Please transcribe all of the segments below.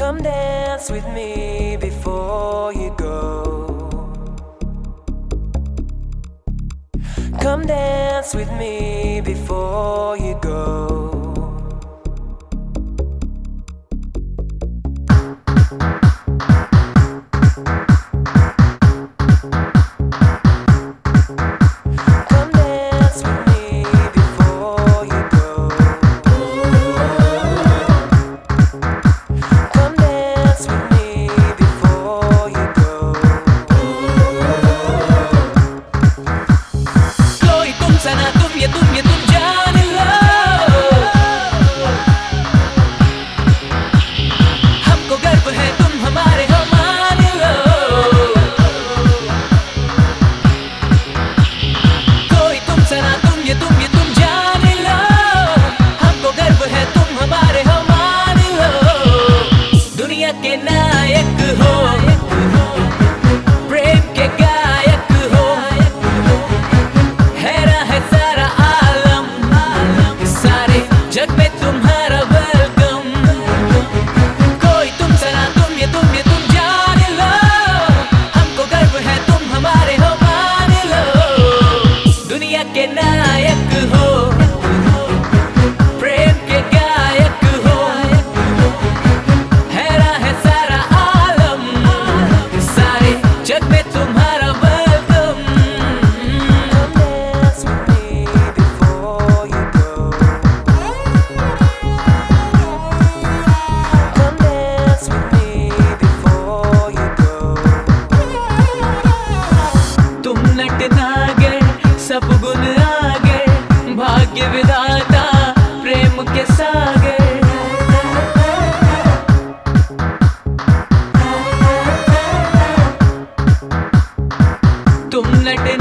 Come dance with me before you go. Come dance with me before you go. and नागे सब गुण आगे भाग्य विधाता प्रेम के सागे। तुम नटे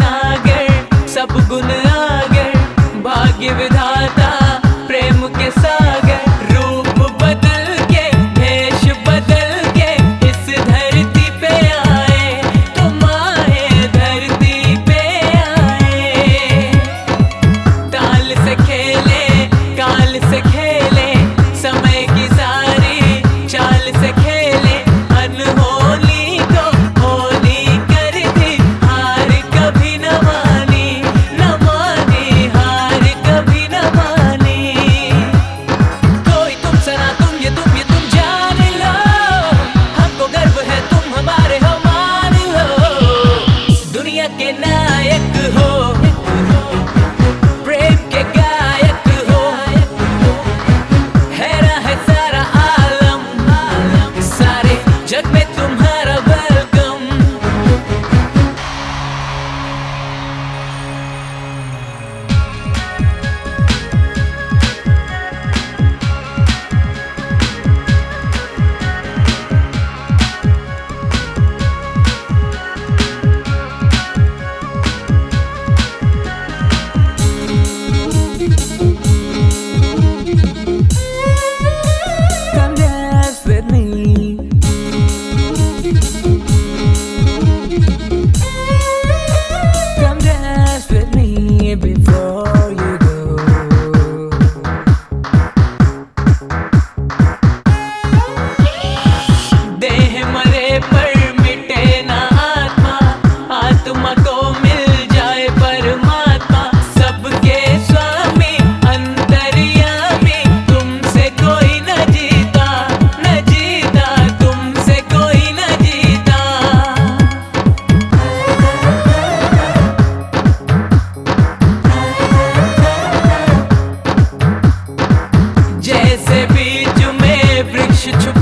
बीच में वृक्ष छुप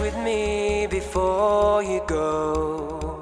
with me before you go.